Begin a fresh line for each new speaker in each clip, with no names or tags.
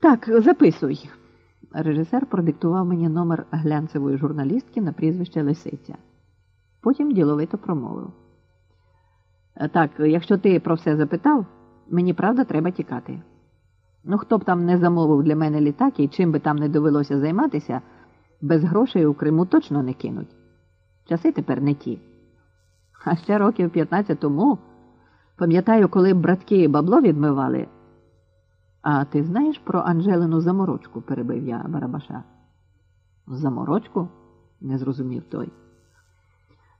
Так, записуй. Режисер продиктував мені номер глянцевої журналістки на прізвище Лисиця. Потім діловито промовив. Так, якщо ти про все запитав, мені правда треба тікати. Ну, хто б там не замовив для мене літак і чим би там не довелося займатися, без грошей у Криму точно не кинуть. Часи тепер не ті. А ще років 15 тому, пам'ятаю, коли братки бабло відмивали. А ти знаєш про Анжелину заморочку? перебив я Барабаша. Заморочку? не зрозумів той.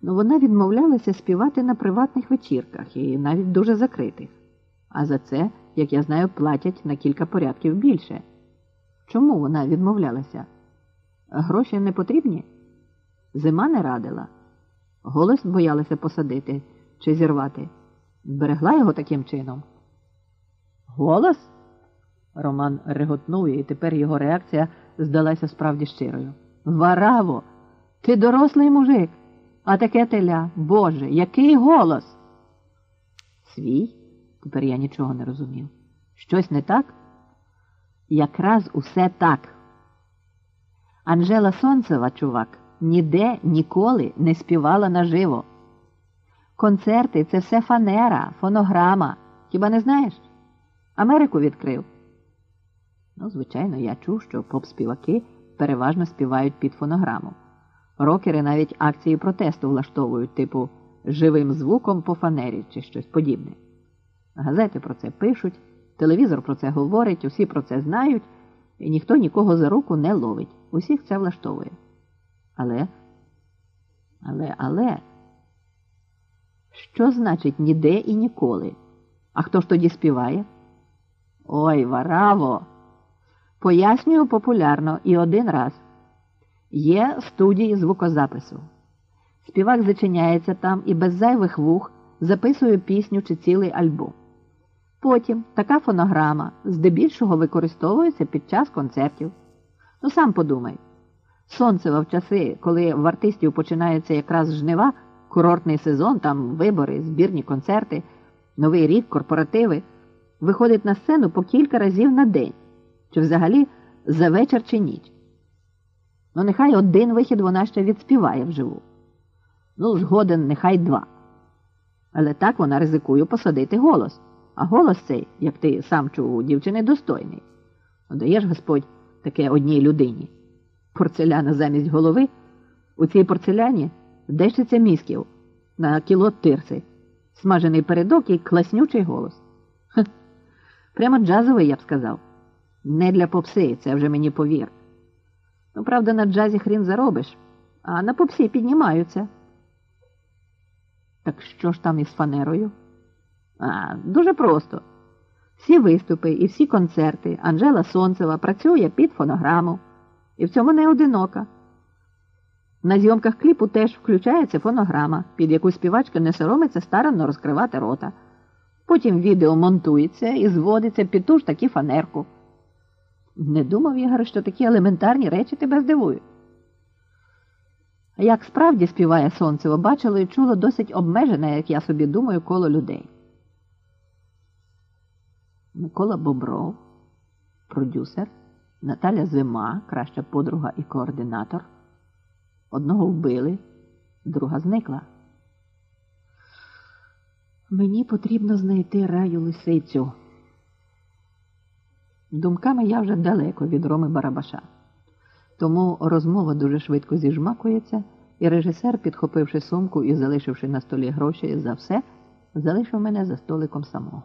Ну, вона відмовлялася співати на приватних вечірках і навіть дуже закритих. А за це, як я знаю, платять на кілька порядків більше. Чому вона відмовлялася? Гроші не потрібні? Зима не радила. Голос боялася посадити чи зірвати. Берегла його таким чином. Голос? Роман реготнув, і тепер його реакція здалася справді щирою. Вараво, ти дорослий мужик, а таке теля, Боже, який голос? Свій? Тепер я нічого не розумів. Щось не так? Якраз усе так. Анжела Сонцева, чувак, ніде ніколи не співала наживо. Концерти це все фанера, фонограма. Хіба не знаєш? Америку відкрив. Ну, звичайно, я чув, що поп-співаки переважно співають під фонограму. Рокери навіть акції протесту влаштовують, типу живим звуком по фанері чи щось подібне. Газети про це пишуть, телевізор про це говорить, усі про це знають, і ніхто нікого за руку не ловить. Усіх це влаштовує. Але, але, але, що значить ніде і ніколи? А хто ж тоді співає? Ой, вараво! Пояснюю популярно і один раз. Є студії звукозапису. Співак зачиняється там і без зайвих вух записує пісню чи цілий альбом. Потім така фонограма здебільшого використовується під час концертів. Ну сам подумай. Сонцева в часи, коли в артистів починається якраз жнива, курортний сезон, там вибори, збірні концерти, новий рік, корпоративи, виходить на сцену по кілька разів на день, чи взагалі за вечір чи ніч. Ну, нехай один вихід вона ще відспіває вживу. Ну, згоден, нехай два. Але так вона ризикує посадити голос. А голос цей, як ти сам чув, у дівчини достойний. Даєш Господь таке одній людині. Порцеляна замість голови, у цій порцеляні дещиться місків на кіло тирси, смажений передок і класнючий голос. Ха. Прямо джазовий, я б сказав. Не для попси, це вже мені повір. Ну, правда, на джазі хрін заробиш, а на попсі піднімаються. Так що ж там із фанерою? А, Дуже просто. Всі виступи і всі концерти Анжела Сонцева працює під фонограму. І в цьому не одинока. На зйомках кліпу теж включається фонограма, під яку співачка не соромиться старанно розкривати рота. Потім відео монтується і зводиться під ту ж таки фанерку. Не думав, Ігор, що такі елементарні речі тебе здивують. Як справді співає Сонцево, бачило і чуло досить обмежене, як я собі думаю, коло людей. Микола Бобров, продюсер, Наталя Зима, краща подруга і координатор. Одного вбили, друга зникла. Мені потрібно знайти раю лисицю. Думками я вже далеко від Роми Барабаша. Тому розмова дуже швидко зіжмакується, і режисер, підхопивши сумку і залишивши на столі гроші за все, залишив мене за столиком самого.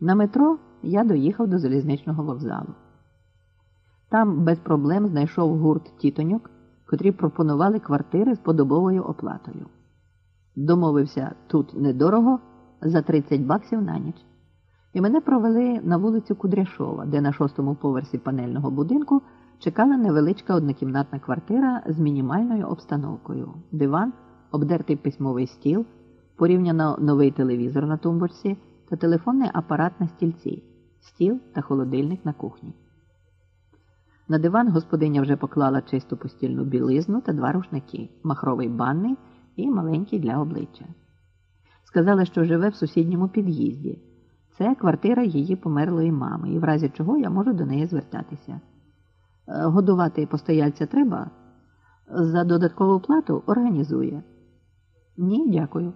На метро я доїхав до залізничного вокзалу. Там без проблем знайшов гурт тітоньок, котрі пропонували квартири з подобовою оплатою. Домовився тут недорого за 30 баксів на ніч. І мене провели на вулицю Кудряшова, де на шостому поверсі панельного будинку чекала невеличка однокімнатна квартира з мінімальною обстановкою: диван, обдертий письмовий стіл, порівняно новий телевізор на тумбочці та телефонний апарат на стільці, стіл та холодильник на кухні. На диван господиня вже поклала чисту постільну білизну та два рушники, махровий банний і маленький для обличчя. Сказала, що живе в сусідньому під'їзді. Це квартира її померлої мами, і в разі чого я можу до неї звертатися. Е, годувати постояльця треба, за додаткову плату організує. Ні, дякую.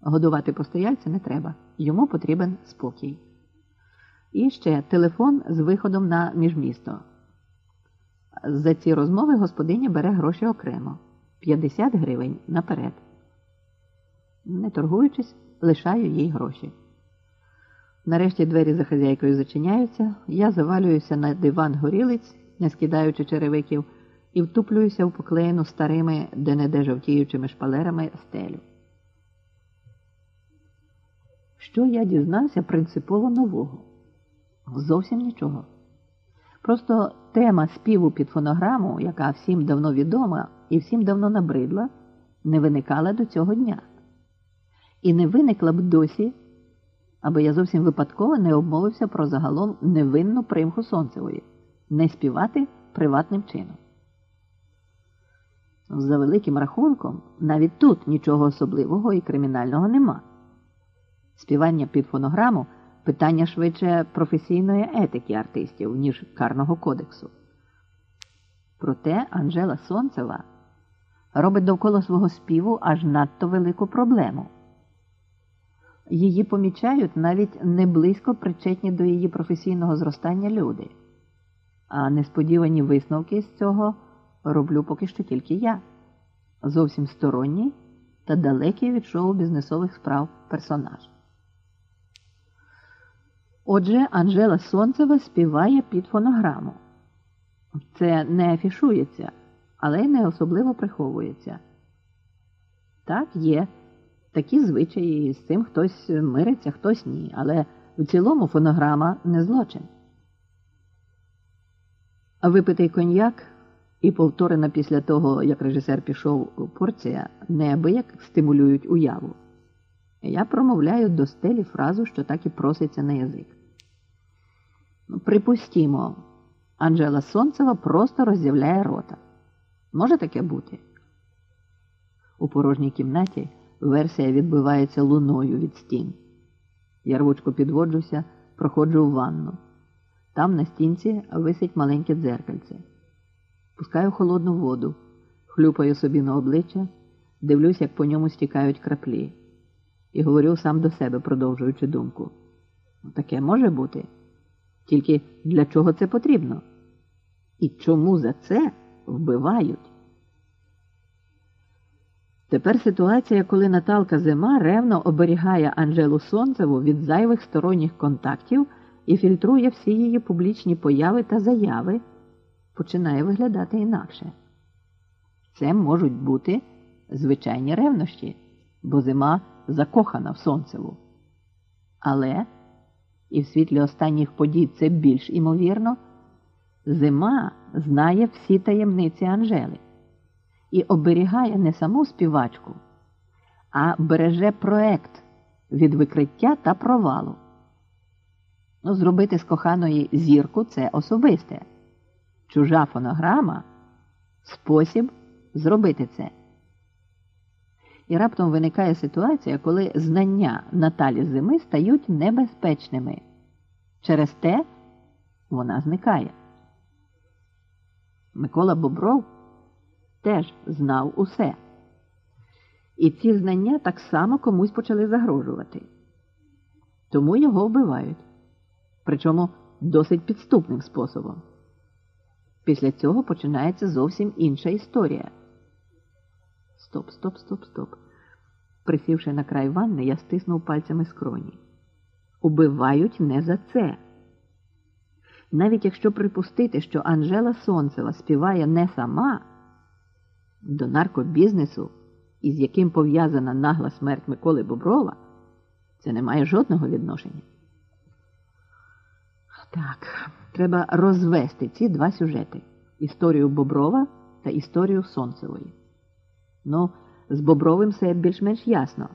Годувати постояльця не треба. Йому потрібен спокій. І ще телефон з виходом на міжмісто. За ці розмови господиня бере гроші окремо 50 гривень наперед. Не торгуючись, лишаю їй гроші. Нарешті двері за хазяйкою зачиняються, я завалююся на диван горілиць, не скидаючи черевиків, і втуплююся в поклеєну старими, де не жовтіючими шпалерами стелю. Що я дізнався принципово нового? Зовсім нічого. Просто тема співу під фонограму, яка всім давно відома і всім давно набридла, не виникала до цього дня. І не виникла б досі, аби я зовсім випадково не обмовився про загалом невинну примху сонцевої, не співати приватним чином. За великим рахунком, навіть тут нічого особливого і кримінального нема. Співання під фонограму питання швидше професійної етики артистів, ніж карного кодексу. Проте Анжела Сонцева робить довкола свого співу аж надто велику проблему. Її помічають навіть не близько причетні до її професійного зростання люди, а несподівані висновки з цього роблю поки що тільки я, зовсім сторонній та далекий від шоу бізнесових справ персонаж. Отже, Анжела Сонцева співає під фонограму. Це не афішується, але й не особливо приховується. Так, є такі звичаї, з цим хтось мириться, хтось ні, але в цілому фонограма не злочин. Випитий коньяк і повторена після того, як режисер пішов порція, неабияк стимулюють уяву. Я промовляю до стелі фразу, що так і проситься на язик. Ну, припустімо, Анжела Сонцева просто роззявляє рота. Може таке бути? У порожній кімнаті версія відбивається луною від стін. Я рвучко підводжуся, проходжу в ванну. Там на стінці висить маленьке дзеркальце. Пускаю холодну воду, хлюпаю собі на обличчя, дивлюсь, як по ньому стікають краплі, і говорю сам до себе, продовжуючи думку. «Ну, таке може бути. Тільки для чого це потрібно? І чому за це вбивають? Тепер ситуація, коли Наталка Зима ревно оберігає Анжелу Сонцеву від зайвих сторонніх контактів і фільтрує всі її публічні появи та заяви, починає виглядати інакше. Це можуть бути звичайні ревнощі, бо зима закохана в Сонцеву. Але, і в світлі останніх подій це більш імовірно, зима знає всі таємниці Анжели і оберігає не саму співачку, а береже проект від викриття та провалу. Ну, Зробити з коханої зірку це особисте. Чужа фонограма спосіб зробити це. І раптом виникає ситуація, коли знання Наталі Зими стають небезпечними. Через те вона зникає. Микола Бобров теж знав усе. І ці знання так само комусь почали загрожувати. Тому його вбивають. Причому досить підступним способом. Після цього починається зовсім інша історія. Стоп, стоп, стоп, стоп. Присівши на край ванни, я стиснув пальцями скроні. Убивають не за це. Навіть якщо припустити, що Анжела Сонцева співає не сама до наркобізнесу, із яким пов'язана нагла смерть Миколи Боброва, це не має жодного відношення. Так, треба розвести ці два сюжети історію Боброва та історію Сонцевої. Ну, з Бобровим все більш-менш ясно.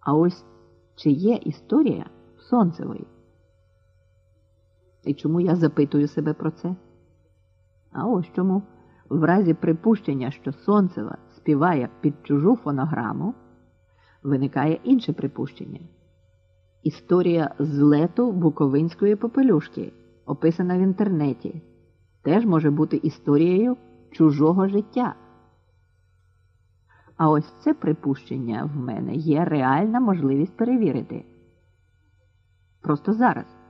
А ось чи є історія Сонцевої? І чому я запитую себе про це? А ось чому в разі припущення, що Сонцева співає під чужу фонограму, виникає інше припущення. Історія злету Буковинської попелюшки, описана в інтернеті, теж може бути історією чужого життя. А ось це припущення в мене є реальна можливість перевірити. Просто зараз.